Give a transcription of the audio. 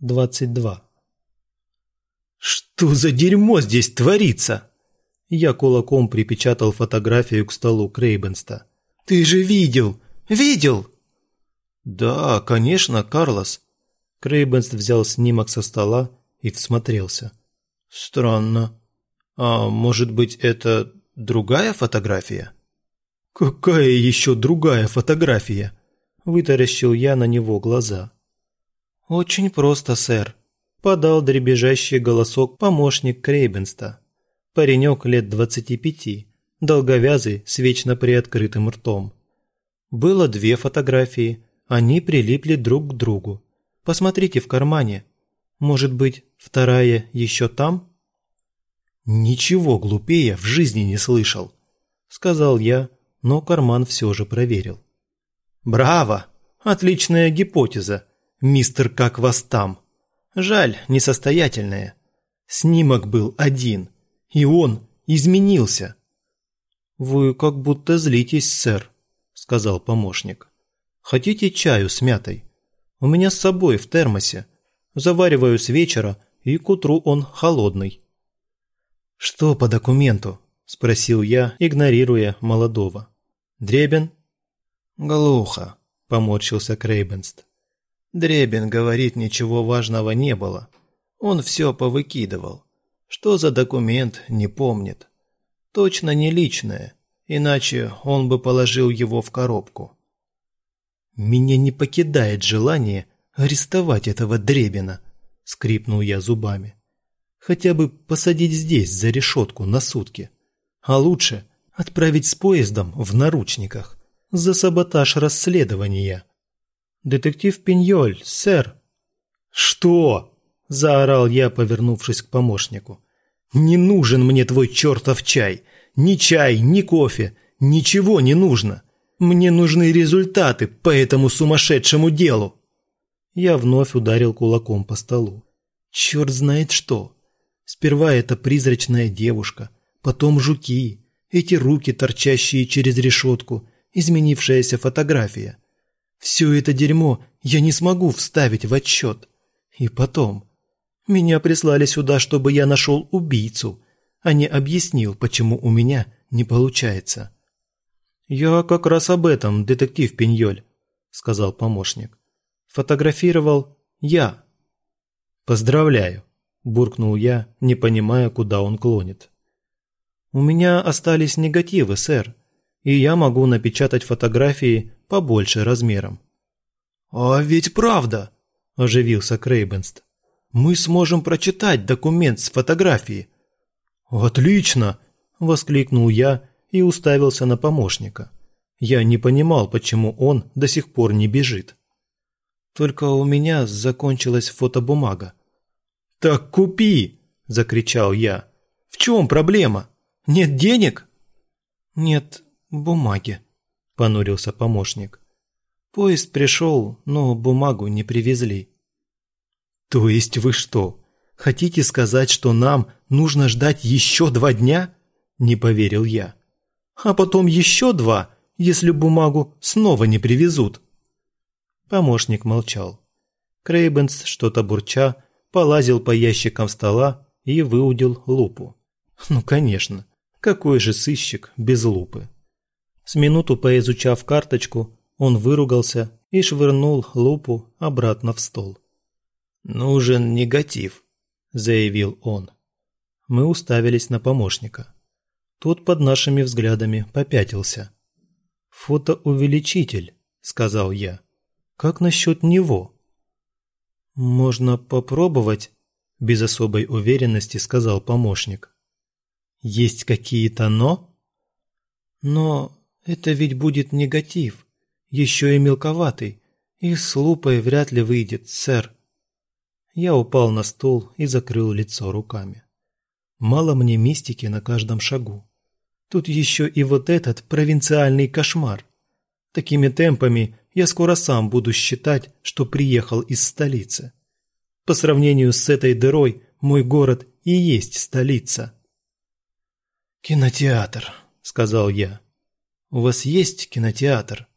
22. «Что за дерьмо здесь творится?» Я кулаком припечатал фотографию к столу Крейбенста. «Ты же видел! Видел!» «Да, конечно, Карлос». Крейбенст взял снимок со стола и всмотрелся. «Странно. А может быть, это другая фотография?» «Какая еще другая фотография?» Вытаращил я на него глаза. «Очень просто, сэр», – подал дребезжащий голосок помощник Крейбенста. Паренек лет двадцати пяти, долговязый, с вечно приоткрытым ртом. Было две фотографии, они прилипли друг к другу. Посмотрите в кармане. Может быть, вторая еще там? Ничего глупее в жизни не слышал, сказал я, но карман все же проверил. Браво! Отличная гипотеза мистер как вас там. Жаль, несостоятельная. Снимок был один, и он изменился. Вы как будто злитесь, сэр, сказал помощник. Хотите чаю с мятой? У меня с собой в термосе. Завариваю с вечера, и к утру он холодный. Что по документу? спросил я, игнорируя молодого. Дребен? Глухо, поморщился Крейбенст. Дребен говорит, ничего важного не было. Он все повыкидывал. Что за документ, не помнит. Точно не личное, иначе он бы положил его в коробку. «Меня не покидает желание арестовать этого Дребина», — скрипнул я зубами. «Хотя бы посадить здесь за решетку на сутки. А лучше отправить с поездом в наручниках за саботаж расследования». «Детектив Пиньоль, сэр!» «Что?» – заорал я, повернувшись к помощнику. «Не нужен мне твой чертов чай! Ни чай, ни кофе! Ничего не нужно! Мне нужны результаты по этому сумасшедшему делу!» Я вновь ударил кулаком по столу. «Черт знает что! Сперва эта призрачная девушка, потом жуки, эти руки, торчащие через решетку, изменившаяся фотография – все это дерьмо я не смогу вставить в отчет. И потом, меня прислали сюда, чтобы я нашел убийцу, а не объяснил, почему у меня не получается. «Я как раз об этом, детектив Пиньоль», – сказал помощник. «Фотографировал я». «Поздравляю», – буркнул я, не понимая, куда он клонит. «У меня остались негативы, сэр, и я могу напечатать фотографии побольше размером. «А ведь правда!» – оживился Крейбенст. «Мы сможем прочитать документ с фотографии». «Отлично!» – воскликнул я и уставился на помощника. Я не понимал, почему он до сих пор не бежит. Только у меня закончилась фотобумага. «Так купи!» – закричал я. «В чем проблема? Нет денег?» «Нет бумаги», – понурился помощник. «Поезд пришел, но бумагу не привезли». «То есть вы что, хотите сказать, что нам нужно ждать еще два дня?» – не поверил я. «А потом еще два, если бумагу снова не привезут». Помощник молчал. Крейбенс, что-то бурча, полазил по ящикам стола и выудил лупу. Ну, конечно, какой же сыщик без лупы? С минуту поизучав карточку, он выругался и швырнул лупу обратно в стол. «Нужен негатив», – заявил он. Мы уставились на помощника. Тот под нашими взглядами попятился. «Фотоувеличитель», – сказал я. «Как насчет него?» «Можно попробовать», – без особой уверенности сказал помощник. «Есть какие-то «но»?» «Но это ведь будет негатив, еще и мелковатый, и с лупой вряд ли выйдет, сэр. Я упал на стул и закрыл лицо руками. Мало мне мистики на каждом шагу. Тут еще и вот этот провинциальный кошмар. Такими темпами я скоро сам буду считать, что приехал из столицы. По сравнению с этой дырой, мой город и есть столица. «Кинотеатр», — сказал я. У вас есть кинотеатр?»